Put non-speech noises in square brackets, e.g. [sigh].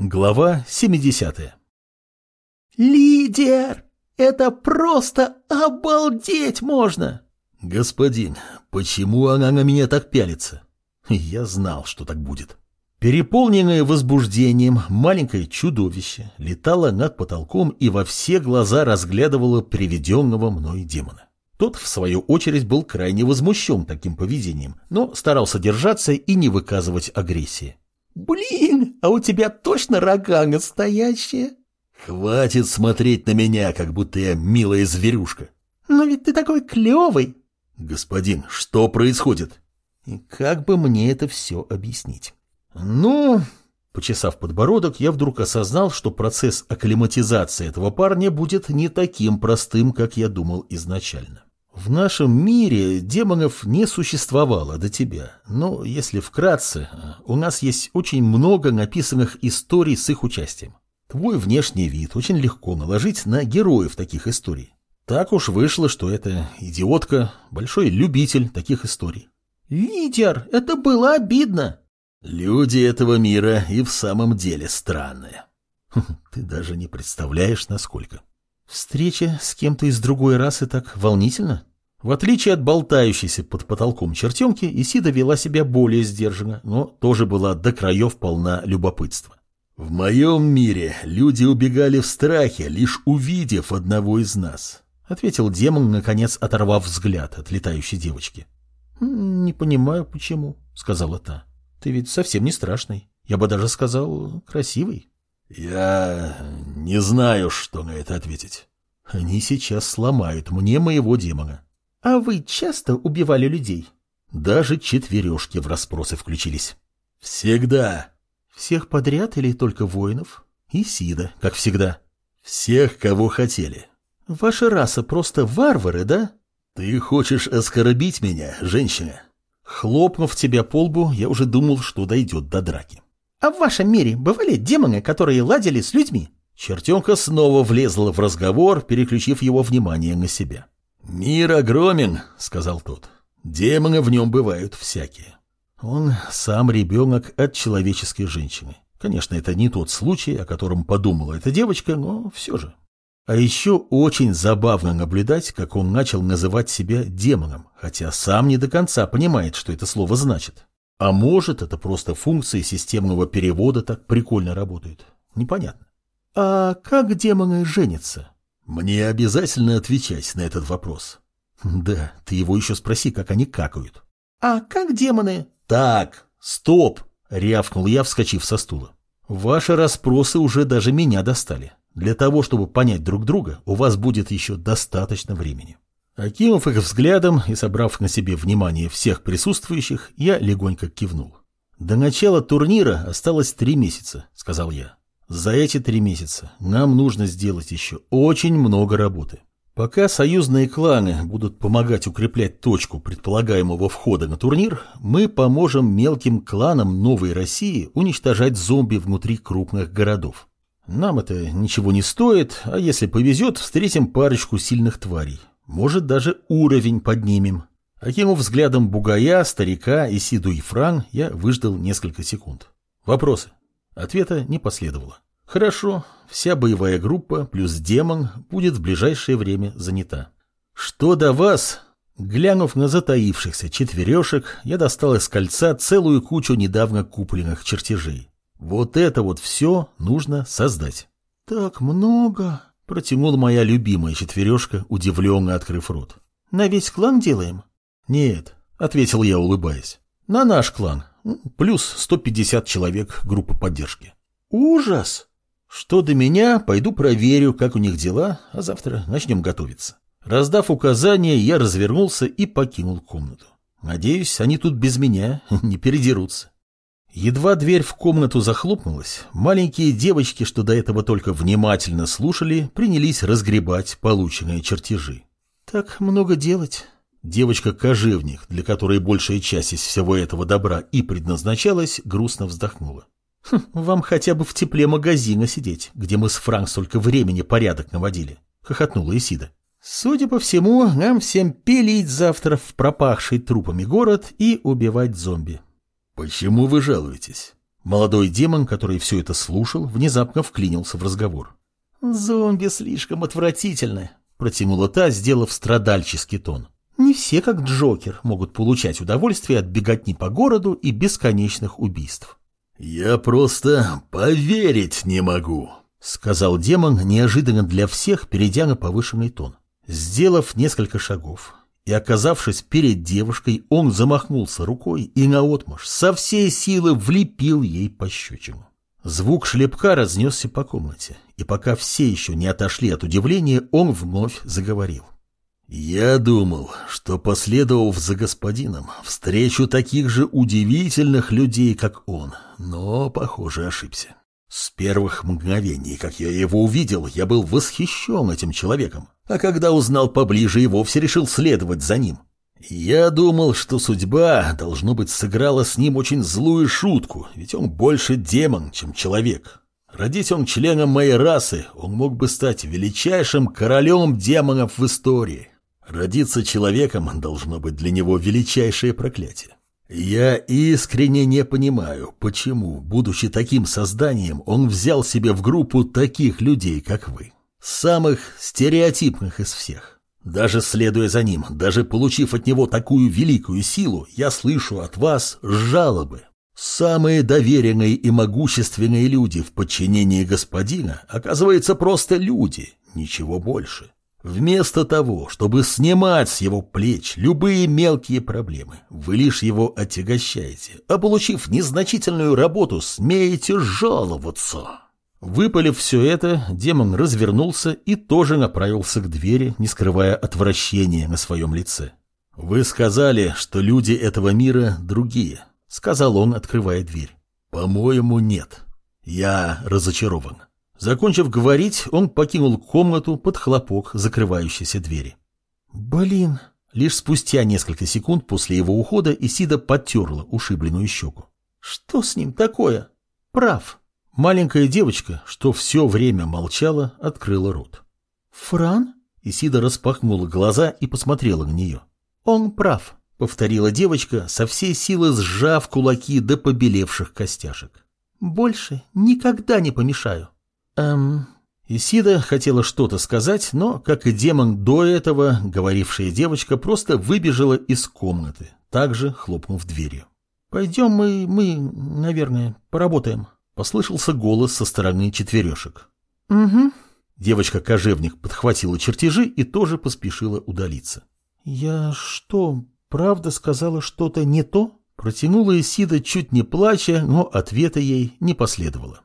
Глава 70 «Лидер! Это просто обалдеть можно!» «Господин, почему она на меня так пялится?» Я знал, что так будет. Переполненное возбуждением, маленькое чудовище летало над потолком и во все глаза разглядывало приведенного мной демона. Тот, в свою очередь, был крайне возмущен таким поведением, но старался держаться и не выказывать агрессии. «Блин, а у тебя точно рога настоящие?» «Хватит смотреть на меня, как будто я милая зверюшка». «Но ведь ты такой клевый». «Господин, что происходит?» И как бы мне это все объяснить? Ну, почесав подбородок, я вдруг осознал, что процесс акклиматизации этого парня будет не таким простым, как я думал изначально. В нашем мире демонов не существовало до тебя, но если вкратце, у нас есть очень много написанных историй с их участием. Твой внешний вид очень легко наложить на героев таких историй. Так уж вышло, что это идиотка, большой любитель таких историй. «Лидер, это было обидно!» «Люди этого мира и в самом деле странные. [laughs] Ты даже не представляешь, насколько. Встреча с кем-то из другой расы так волнительно?» В отличие от болтающейся под потолком чертенки, Исида вела себя более сдержанно, но тоже была до краев полна любопытства. «В моем мире люди убегали в страхе, лишь увидев одного из нас», — ответил демон, наконец оторвав взгляд от летающей девочки. «Не понимаю, почему», — сказала та. «Ты ведь совсем не страшный. Я бы даже сказал, красивый». «Я не знаю, что на это ответить. Они сейчас сломают мне моего демона». «А вы часто убивали людей?» Даже четвережки в расспросы включились. «Всегда». «Всех подряд или только воинов?» «И Сида, как всегда». «Всех, кого хотели». «Ваша раса просто варвары, да?» «Ты хочешь оскорбить меня, женщина?» Хлопнув тебя по лбу, я уже думал, что дойдет до драки. «А в вашем мире бывали демоны, которые ладили с людьми?» Чертенка снова влезла в разговор, переключив его внимание на себя. «Мир огромен», — сказал тот. «Демоны в нем бывают всякие. Он сам ребенок от человеческой женщины. Конечно, это не тот случай, о котором подумала эта девочка, но все же. А еще очень забавно наблюдать, как он начал называть себя демоном, хотя сам не до конца понимает, что это слово значит. А может, это просто функции системного перевода так прикольно работают. Непонятно. А как демоны женятся? Мне обязательно отвечать на этот вопрос. Да, ты его еще спроси, как они какают. А как демоны? Так, стоп, рявкнул я, вскочив со стула. Ваши расспросы уже даже меня достали. Для того, чтобы понять друг друга, у вас будет еще достаточно времени. Окинув их взглядом и собрав на себе внимание всех присутствующих, я легонько кивнул. «До начала турнира осталось три месяца», — сказал я. За эти три месяца нам нужно сделать еще очень много работы. Пока союзные кланы будут помогать укреплять точку предполагаемого входа на турнир, мы поможем мелким кланам Новой России уничтожать зомби внутри крупных городов. Нам это ничего не стоит, а если повезет, встретим парочку сильных тварей. Может, даже уровень поднимем. Окинув взглядом бугая, старика, Исиду и Фран, я выждал несколько секунд. Вопросы? Ответа не последовало. Хорошо, вся боевая группа плюс демон будет в ближайшее время занята. Что до вас? Глянув на затаившихся четверешек, я достал из кольца целую кучу недавно купленных чертежей. Вот это вот все нужно создать. Так много, протянула моя любимая четверешка, удивленно открыв рот. На весь клан делаем? Нет, ответил я, улыбаясь. На наш клан, Плюс 150 человек группы поддержки. Ужас! Что до меня, пойду проверю, как у них дела, а завтра начнем готовиться. Раздав указания, я развернулся и покинул комнату. Надеюсь, они тут без меня [laughs] не передерутся. Едва дверь в комнату захлопнулась, маленькие девочки, что до этого только внимательно слушали, принялись разгребать полученные чертежи. «Так много делать», Девочка-кожевник, для которой большая часть из всего этого добра и предназначалась, грустно вздохнула. «Хм, «Вам хотя бы в тепле магазина сидеть, где мы с Франк столько времени порядок наводили», — хохотнула Исида. «Судя по всему, нам всем пилить завтра в пропахший трупами город и убивать зомби». «Почему вы жалуетесь? Молодой демон, который все это слушал, внезапно вклинился в разговор. «Зомби слишком отвратительны», — протянула та, сделав страдальческий тон. «Не все, как Джокер, могут получать удовольствие от беготни по городу и бесконечных убийств». «Я просто поверить не могу», — сказал демон, неожиданно для всех, перейдя на повышенный тон. Сделав несколько шагов и оказавшись перед девушкой, он замахнулся рукой и наотмашь со всей силы влепил ей пощечину. Звук шлепка разнесся по комнате, и пока все еще не отошли от удивления, он вновь заговорил. «Я думал, что, последовав за господином, встречу таких же удивительных людей, как он, но, похоже, ошибся. С первых мгновений, как я его увидел, я был восхищен этим человеком, а когда узнал поближе и вовсе решил следовать за ним. Я думал, что судьба, должно быть, сыграла с ним очень злую шутку, ведь он больше демон, чем человек. Родись он членом моей расы, он мог бы стать величайшим королем демонов в истории. Родиться человеком должно быть для него величайшее проклятие. Я искренне не понимаю, почему, будучи таким созданием, он взял себе в группу таких людей, как вы. Самых стереотипных из всех. Даже следуя за ним, даже получив от него такую великую силу, я слышу от вас жалобы. Самые доверенные и могущественные люди в подчинении господина, оказывается, просто люди, ничего больше. Вместо того, чтобы снимать с его плеч любые мелкие проблемы, вы лишь его отягощаете, а получив незначительную работу, смеете жаловаться. Выпалив все это, демон развернулся и тоже направился к двери, не скрывая отвращения на своем лице. «Вы сказали, что люди этого мира другие», — сказал он, открывая дверь. «По-моему, нет. Я разочарован». Закончив говорить, он покинул комнату под хлопок закрывающейся двери. «Блин!» Лишь спустя несколько секунд после его ухода Исида потерла ушибленную щеку. «Что с ним такое?» «Прав. Маленькая девочка, что все время молчала, открыла рот. «Фран?» Исида распахнула глаза и посмотрела на нее. «Он прав», — повторила девочка, со всей силы сжав кулаки до побелевших костяшек. «Больше никогда не помешаю». «Эм...» Исида хотела что-то сказать, но, как и демон до этого, говорившая девочка просто выбежала из комнаты, также хлопнув дверью. «Пойдем мы, мы, наверное, поработаем», Послышался голос со стороны четверешек. «Угу». Девочка-кожевник подхватила чертежи и тоже поспешила удалиться. «Я что, правда сказала что-то не то?» Протянула Исида, чуть не плача, но ответа ей не последовало.